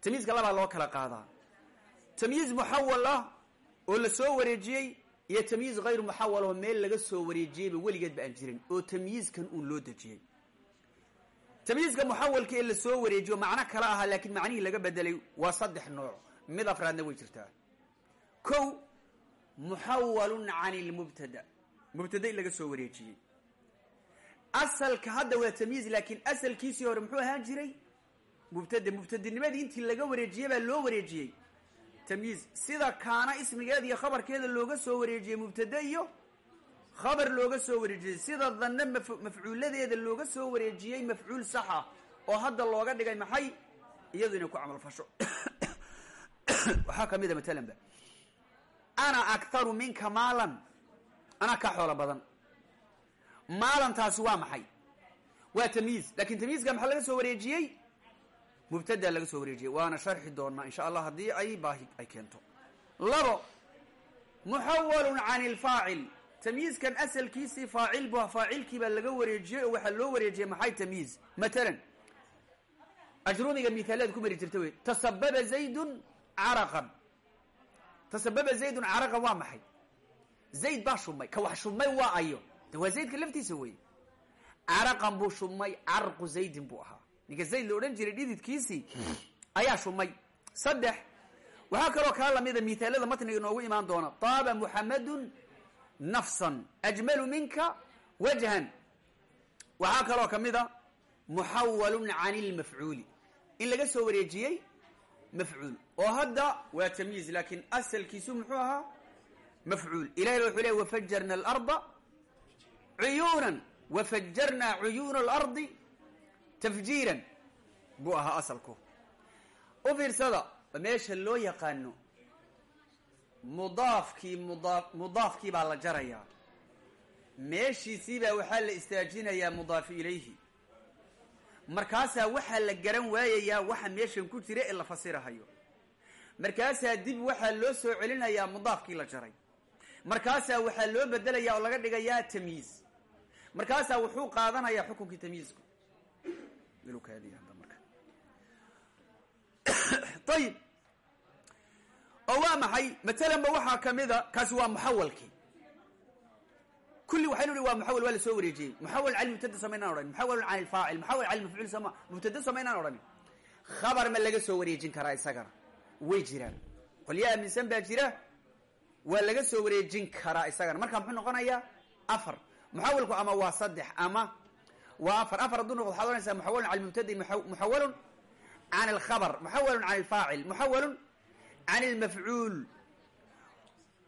tamyiizka labaa loo kala qaadaa. Tamyiiz muxawal ah oo la soo wareejiyey iyo tamyiiz hayru muxawal oo meel laga soo wareejiyeyba weligeedba aan jirin oo tamyiizkan uun loo dejiyey. Tamyiizka muxawalka ee la soo wareejiyo macno kale ahaa laakiin macnihii laga bedelay waa saddex nooc. Mid afraadna way jirtaa. Kow muxawalun can ilmubtada mubtada. In laga soo wareejiyey. Asalka hadda waa tamyiiz laakiin asalkiisii hore muxuu ahaan jiray? Mubtada mubtadinimadii intii laga wareejiyey baa loo wareejiyey tamyiiz sida kaana ismigeeda iyo khabarkeeda looga soo wareejiyey mubtade iyo khabar looga soo wareejiyey. Sida danne mafcuuladeeda looga soo wareejiyey mafcuul saxa oo hadda looga dhigay maxay? Iyadu inay ku camal fasho. <coughs> Waxaa ka mid a matalan ba. Ana akharu minka maalan. Anaa kaa xoolo badan. Maalantaasi waa maxay? Waa tamyiiz laakiin tamyiizka maxaa laga soo wareejiyey mubtada laga soo wareejiyey waana sharxi doonaa insha allah haddii ay baahi ay keento. Labo muxawalun can ilfaacil tamyiizkan asalkiisii faacil bu faacilkii baa laga wareejiyey oo waxaa loo wareejiyey maxay tamyiiz matalan ajrumiga mihaalaad ku mari jirta wey tasababa zaydun caraqan. Tasababa zaydun caraqan waa maxay? Zayd baa shumay ka wax shumay waa ayo. De waa zaydka laftiisa wey caraqan buu shumay carqu zaydin buu ahaa ninka zayd la odhan jiray dhididkiisii ayaa shumay. Saddex waxaa kaloo kaa lamida mithaalada matniga inoogu imaan doona. Taaba muxamadun nafsan ajmalu minka wajhan. Waxaa kaloo ka mid a muxawalun can ilmafcuuli in laga soo wareejiyey mafcuul. Oo hadda waa tamyiiz laakiin asalkiisu muxuu ahaa mafcuul. Ilahay wuxuu leey wafajarna alarda cuyuunan wafajarna cuyuuna alardi tafjiiran buu ahaa asalku. U fiirsada meesha loo yaqaano mudaafkii mudaa mudaafkii baa la jarayaa. Meeshiisiibaa waxaa la istaajinayaa mudaafu ilayhi. Markaasaa waxaa la garan waayayaa waxa meeshan ku jira ee la fasirahayo. Markaasaa dib waxaa loo soo celinayaa mudaafkii la jaray. Markaasaa waxaa loo bedelayaa oo laga dhigayaa tamyiiz markaasaa wuxuu qaadanayaa xukunkii tamyiizku ayib <coughs> oo waa maxay? Matalanba waxaa kamida kaasi waa muxawalkii kulli waxaynu hi waa muxawal waa la soo wareejiyey. Muxawal cali mubtada samaynaan odhanin muxawalun can ilfaacil muxawal cali mafcuul sama mubtada samaynaan odhanin. Khabar ma laga soo wareejin karaa isagana. Way jiraan. Qolya aaminsan baa jira waa laga soo wareejin karaa isagana. Marka muxuu noqonayaa afar. Muxawalku ama waa saddex ama waa afar. Afar hadduu noqdo waxaad ohanaysaa muxawalun cala mubtadi muxawalun can alkhabar muxawalun can alfaacil muxawalun can ilmafcuul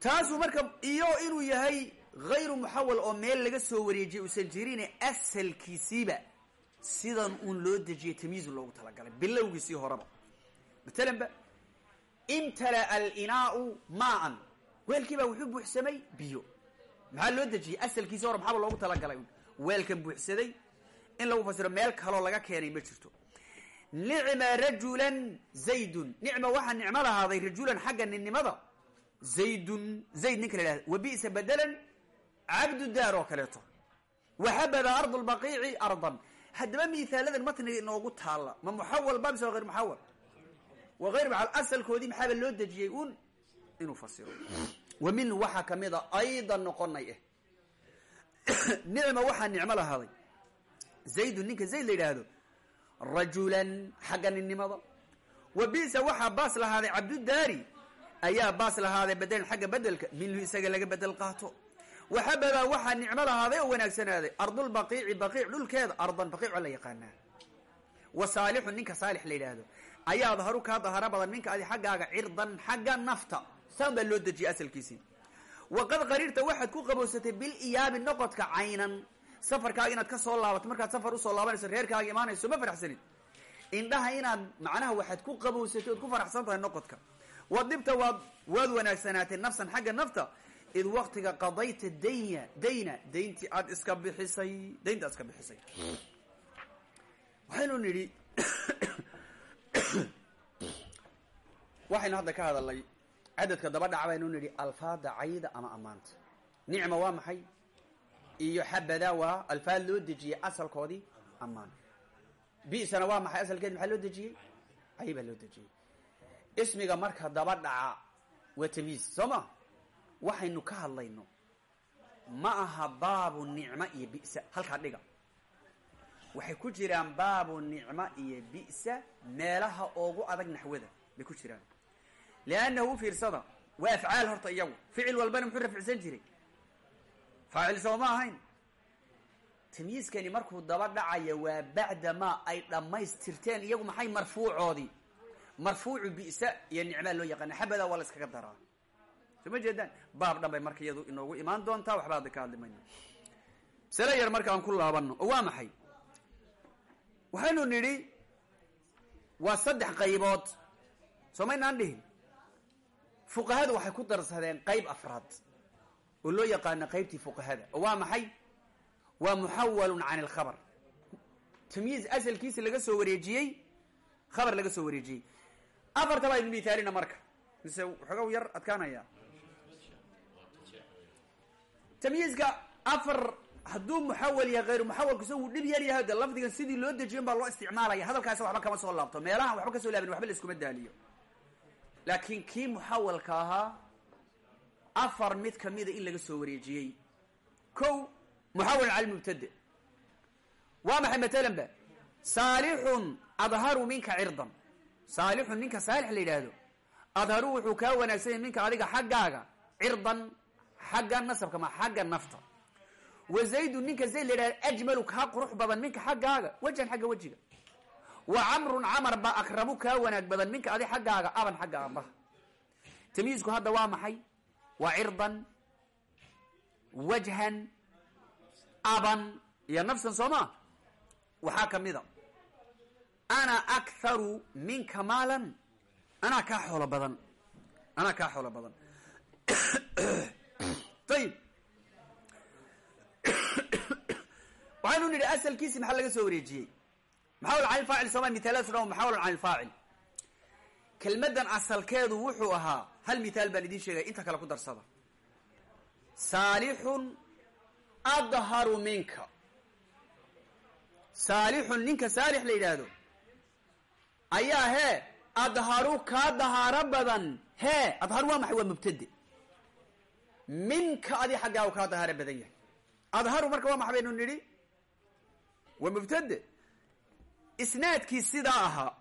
taasuu marka iyo inuu yahay hayru muxawal oo meel laga soo wareejiyay uusan jirine asalkiisiiba sidan uun loo dejiyay tamyiizu loogu talagalay bilowgiisii horeba. Matalan ba imtala alinaau maan weelkiibaa wuxuu buuxsamay biyo. Maxaa loo dejiyey? Asalkiisi hore maxaaba loogu talagalay? Weelkan buuxsaday in lagu fasiro meel kaloo laga keenay ma jirto. Nicma rajulan zaydun. Nicma waxaa nicmo lahaaday rajulan xagga ninnimada zaydun. Zayd ninka la ihahda wa cabdu daar oo kaleeto. Waxabada ardu lbaqiici ardan. Haddaba mihaaladan matniga inoogu taalla. Ma muxawal ba mise waa hayr muxawal. Wa hayr asalkoodii maxaaba loo dejiyey un inuu fasiro. Wa minhu waxaa ka mid a aydan noqonay eh. <coughs> Nicma waxaa nicmo lahaaday zaydun ninka zayd la yidhaahdo rajulan xagga ninnimada wa bisa waxaa baas lahaaday cabdudaari ayaa baas lahaaday bedelan xagga bedelka minhu isaga laga bedel qaato. Waxabadaa waxaa nicmo lahaaday oo wanaagsanaaday ardulbaqiici baqiic dhulkeeda ardan baqiic waa la yaqaanaa. Wa saalixun ninka saalix la yidhaahdo ayaa daharu kaa daharo badan minka adi xaggaaga cirdan xagga nafta. Saan baa loo dejiyay asalkiisii. Waqad qariirta waxaad ku qaboosatay bil iyaabi noqodka caynan safarkaaga inaad ka soo laabato markaad safar u soo laabanayso reerkaaga imaanayso ma faraxsanid indhaha inaad macnaha waxaad ku qaboosatay ood ku faraxsan tahay noqodka. Wadibta waad waad wanaagsanaatay nafsan xagga nafta. Id waktiga qadayta dayna dayna dayntii aad iska bixisay daynta aad iska bixisay. Waxaynu nidhi waxaynu hadda ka hadalnay cadadka daba dhaca baynu nidhi alfaada cayda ama ammaanta. Nicma waa maxay iyo xabada waa alfaad loo dejiyey asalkoodii amaan bisana waa maxay asalkeedi maxaa loo dejiyey cay baa loo dejiyey ismiga marka daba dhaca waa tamyiis soo ma? Waxaynu ka hadlayno. Ma aha baabu nicmo iyo bisa. Halkaa dhiga. Waxay ku jiraan baabu nicmo iyo bisa meelaha ugu adag naxwada. Bay ku jiraan. Liannahu fiirsada. Waa afcaal horta iyagu. Ficil walbana muxuu rafcsan jiray faacil soo ma ahayn? Tamyiiskani markuu daba dhacaya waa bacda ma ay dhammaystirteen iyagu maxay marfuucoodii marfuucu bisa iyo nicmaa loo yaqaana xabada waa la iskaga daraa. Soo ma jeedaan? Baab dhan bay marka iyadu inoogu imaan doontaa waxba hadda ka hadli mayno masale yar marka aan ku laabano oo waa maxay? Waxaynu nidhi waa saddex qaybood. Soo maynaan dhihin? Fuqahadu waxay ku darsadeen qayb afraad oo loo yaqaano qaybtii fuqahada. Oo waa maxay? Waa muxawalun can alkhabar tamyiiz asalkiisa laga soo wareejiyey khabar laga soo wareejiyey. Afartaba aynu mithaalina marka. Mise waxooga yar adkaanaya. Tamyiizka afar hadduu muxawal yahay hayru muxawalku wuu dhib yar yahay de lafdigan sidii loo dejiyon baa loo isticmaalaya. Hadalkaasi waxba kama soo laabto. Meelahan waxba ka soo laabin waxba la iskuma daaliyo. Laakiin kii muxawalka ahaa afar mid kamida in laga soo wareejiyey. Ko muxawal cala mubtade waa maxay matalan ba? Saalixun adharu minka cirdan. Saalixun ninka saalix la yidhaahdo. Adharu wuxuu kaa wanaagsan yahay minka adiga xaggaaga. Cirdan xagga nasabka ma xagga nafta. Wa zaydun ninka zayd la yidhahdo ajmalu kaa qurux badan minka xaggaaga. Wajhan xagga wejiga. Wa camrun camar baa akramu kaa wanaag badan minka adi xaggaaga aban xagga aabbaha tamyiizku hadda waa maxay waa cirdan wajhan aban iyo nafsan soo ma? Waxaa kamida ana akharu minka maalan anaa kaa xoolo badan anaa kaa xoolo badan. <coughs> Ayib <coughs> waxaynu nidhi asalkiisi maxaa laga soo wareejiyey? Maxawal can ilfaacil sooma mithaaladaas dhan maxawalun can ilfaacil ahaa hal mithaal baan idiin sheegaya inta kale ku darsada. Saalixun adharu minka. Saalixun ninka saalix la yidhaahdo ayaa hee adharu kaa dahaaro badan. Hee adharu waa maxay? Waa mubtade minka adi xaggaagu kaa dahaaro badan yahay. Adharu marka waa maxa baynu nidhi? Waa mubtade isnaadkii sidaa ahaa.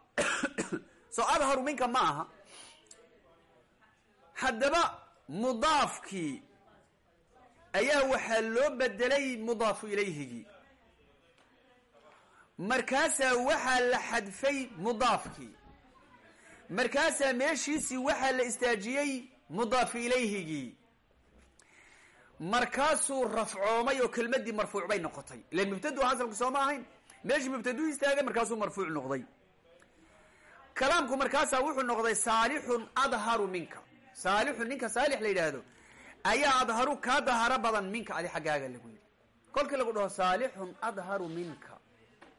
<coughs> Soo adharu minka ma aha haddaba mudaafkii ayaa waxaa loo bedelay mudaafu ilayhigii markaasaa waxaa la xadfay mudaafkii. Markaasaa meeshiisii waxaa la istaajiyey mudaafu ilayhigii markaasuu rafcoomay oo kelmadii marfuuc bay noqotay. Ila mubtadu asalku soo ma ahayn. Meeshii mubtaduu istaagay markaasuu marfuuc noqday. Kalaamku markaasaa wuxuu noqday saalixun adharu minka saalixun ninka saalix la yidhaahdo ayaa adharu kaa daharo badan minka adi xaggaaga lagu yidhi. Kolkii lagu dhaho saalixun adharu minka.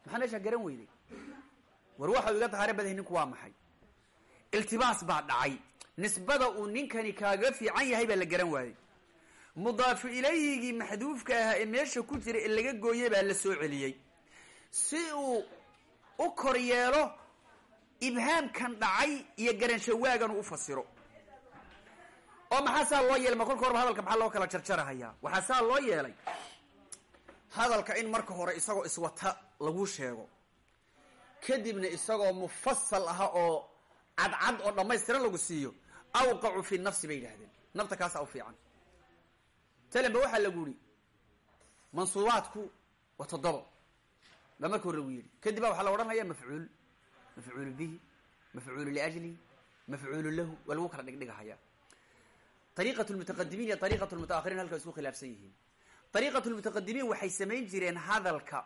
Maxaa meeshaa garan weyday war waxau iga daharo badan yahy ninku waa maxay? Iltibaas baa dhacay. Nisbada uu ninkani kaaga fiican yahay baa la garan waayey. Mudaafu ilayhigii maxduufka ahaa ee meesha ku jira ee laga gooyey baa la soo celiyey. Si uu u kor yeelo ibhaamkan dhacay iyo garanshawaagan u fasiro oo maxaa saa loo yeelay? Ma kolka horeba hadalka maxaa loo kala jarjarahayaa waxaa saa loo yeelay hadalka in marka hore isagoo iswata lagu sheego. Kadibna isagoo mufasal aha oo cadcad oo dhammaystiran lagu siiyo awqacu fi nafsi bay yidhahdeen nafta kaasaa u fiican. Talenba waxaa lagu yihi mansuubaadku waa toddobo. Baa marka hore lagu yidhi. Kadib ba waxaa la odhanaya mafcuul mafcuulu bihi mafcuulu liajlihi mafcuulu lahu waa lagu kala dhigdhigahaya ariiqat lmutaqadimiin iyo ariiqat lmutaahiriin halka isku khilaafsan yihiin ariiqat lmutaqadimiin waxay samayn jireen hadalka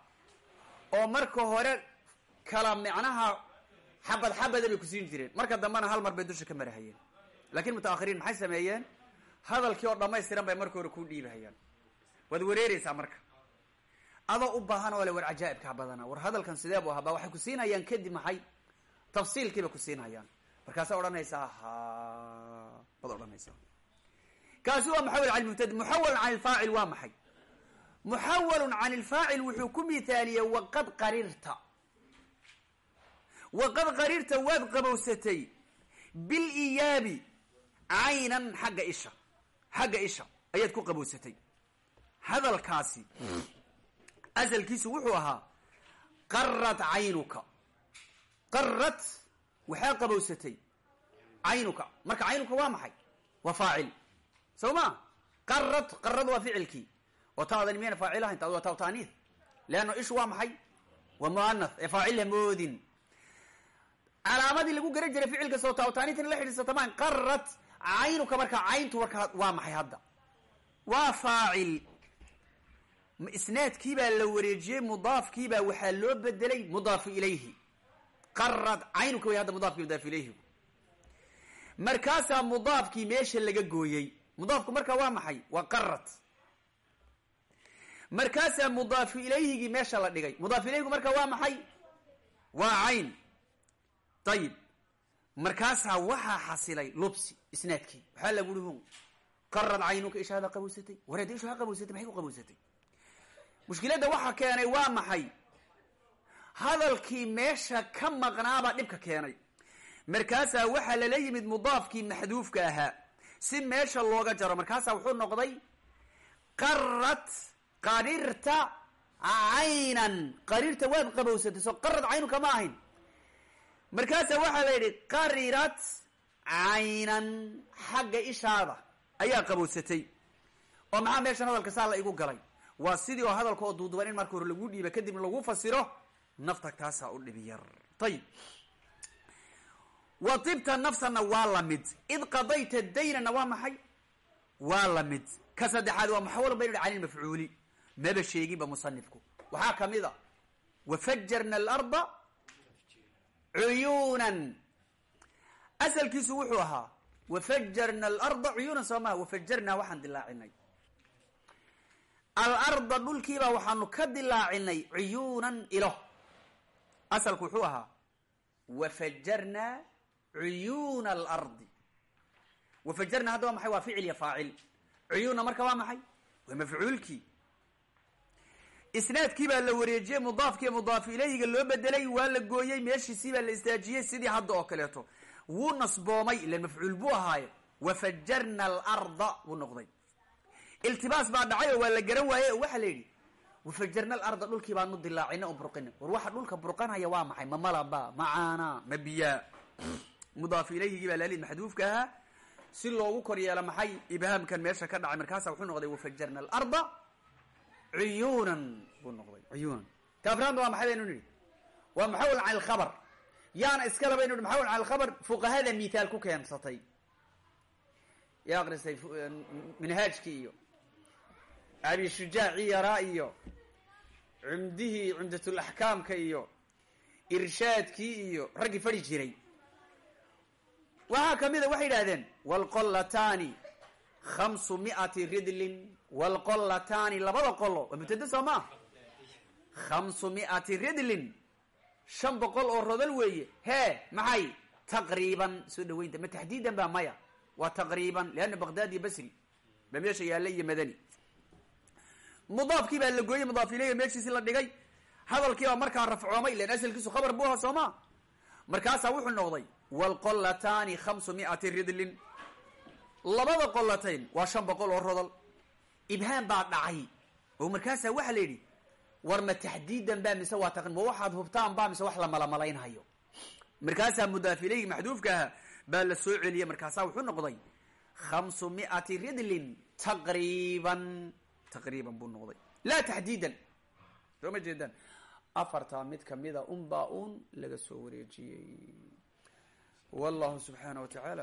oo marka hore kala micnaha xabad xabada bay ku siin jireen marka dambena hal mar bay dusha ka marahayeen laakiin mutaahiriin maxay sameeyeen hadalkii oo dhamaystiran bay marka hore ku dhiibahayaan waad wareereysaa marka adoo u baahan oo le war cajaa'ibkaa badana war hadalkan sidee bu ahaa ba waxay ku siinayaan kadib maxay tafsiilkiibay ku siinayaan markaasaa odhanaysaa ha baad odhanaysaa kaasi waa muxawal can mubtadi muxawal can ilfaacil waa maxay? Muxawalun can ilfaacil wuxuu ku mithaaliyey waqad qarirta. Waqad qarirta waad qabowsatay biliyaabi caynan xagga isha. Xagga isha ayaad ku qabowsatay hadalkaasi asalkiisu wuxuu ahaa qarat caynuka. Qarat waxaa qabowsatay caynuka. Marka caynuka waa maxay? Waa faacil soo ma qarad qarad waa ficilkii. Oo taadani miyana faacil ahayn taad waa taa taaniih leanna ishu waa maxay? Waa muanath ee faacil ha moodin. Calaamadii lagu garan jiray ficilka soo taa taaniihtan la xidhiidsata maan qarat caynuka marka cayntu markaa waa maxay hadda? Waa faacil isnaadkiibaa la wareejiyey mudaafkiibaa waxaa loo bedelay mudaafu ilayhi. Qarad caynuka way hadda mudaafki mudaaf ilayhi. Markaasaa mudaafkii meesha laga gooyey mudaafku markaa waa maxay? Waa qarad markaasaa mudaafu ilayhigii meesha la dhigay. Mudaaf ilayhigu markaa waa maxay? Waa cayn. Ayib markaasaa waxaa xasilay lubsi isnaadkii. Waxaa lagu uri hun qarad caynuka ishaada qabowsatay wareeda ishu ha qabowsatay maxay ku qabowsatay mushkiladda waxaa keenay waa maxay? Hadalkii meesha ka maqnaabaa dhibka keenay. Markaasaa waxaa lala yimid mudaafkii maxduufka ahaa si meesha looga jaro. Markaasaa wuxuu noqday qarat qarirta caynan qarirta waad qabowsatay soo qarad caynuka ma ahayn. Markaasaa waxaa la yidhi qarirat caynan xagga ishaada ayaa qabowsatay oo maxaa meeshan hadalka saa la igu galay? Waa sidii oo hadalka oo duuduban in marka hore lagu dhiiba kadibna lagu fasiro nafta taasaa u dhibi yar. Ayib wa tibta nafsana waa la mid id qadayta daynana waa maxay waa la mid ka saddexaad waa muxawalun baynu cani mafcuuli maba sheeginba musanifku waxaa ka mid a wafajarna alarda cuyuunan asalkiisu wuxuu ahaa wafajarna alarda cuyuunan soo maha wafajarnaa waxaan dilaacinay alarda dhulkiibaa waxaanu ka dilaacinay cuyuunan ilo asalku wuxuu ahaa wafajarnaa cuyuuna alardi. Wafajarna hadda waa maxay? Waa ficil iyo faacil. Cuyuunna marka waa maxay? Waa mafcuulkii. Isnaadkii baa la wareejiyey mudaafkiiyo mudaafu ilayhiga loo bedelay waa la gooyey meeshiisii baa la istaajiyey sidii hadda oo kaleeto. Wuu nasboomay ilan mafcuul buu ahaaye wafajarna alarda buu noqday. Iltibaas baa dhacay oo waa la garan waaye oo waxaa la yidhi wafajarna alarda dhulkii baanu dilaacina oo burqina war waxa dhulka burqanaya waa maxay? Ma malaba ma mudaafu ilayhigii baa laalid maxduufka ahaa. Si loogu kor yeelo maxay ibhaamkan meesha ka dhacay? Markaasa wuxuu noqday wafajarna alarda cuyuunan buu noqday. Cuyuunan. Kaafraanta waa maxay baynu nihi waa maxawal can ilkhabar yaana iskale baynu nihi maxawal can ilkhabar fuqahada mithaal ku keensatay. Yaa akrisay minhaajkii iyo abi shujaaci yaraa iyo cumdihii cumdatulaxkaamka iyo irshaadkii iyo raggii fadhi jiray waxaa ka mid a waxay yidhahdeen wlqolataani khamsu miati ridlin. Wlqolataani labada qolo waa mubtade soo maa khamsu miati ridlin. Shan boqol oo rodal weeye. Hee maxay? Taqriiban. Soo dhaweynta ma taxdiidan ba maya. Waa taqriiban leanna baqdaad iyo basri. Ba meesha yaalla iyo madani. Mudaafkii baa la gooyey mudaaf ilayhi meeshiisi la dhigay. Hadalkii baa markaa rafcoomay ilan asalkiisu khabar buu ahaa soo ma? Markaasaa wuxuu noqday wlqolataani khamsu miati ridlin labada qolatayn waa shan boqol oo rodol ibhaam baa dhacay oo markaasaa waxaa la yidhi war ma taxdiidan baa mise waa taqn ma waxaad hubtaan baa mise wax la malamalaynhayo markaasaa mudaaf ilayhi maxduufka aha baa la soo celiyey markaasaa wuxuu noqday khamsu miati ridlin taqriiban taqriiban buu noqday laa taxdiidan soo ma jeedaan afartaa mid kamida un baa un laga soo wareejiyey wallahu subxaana wa tacaala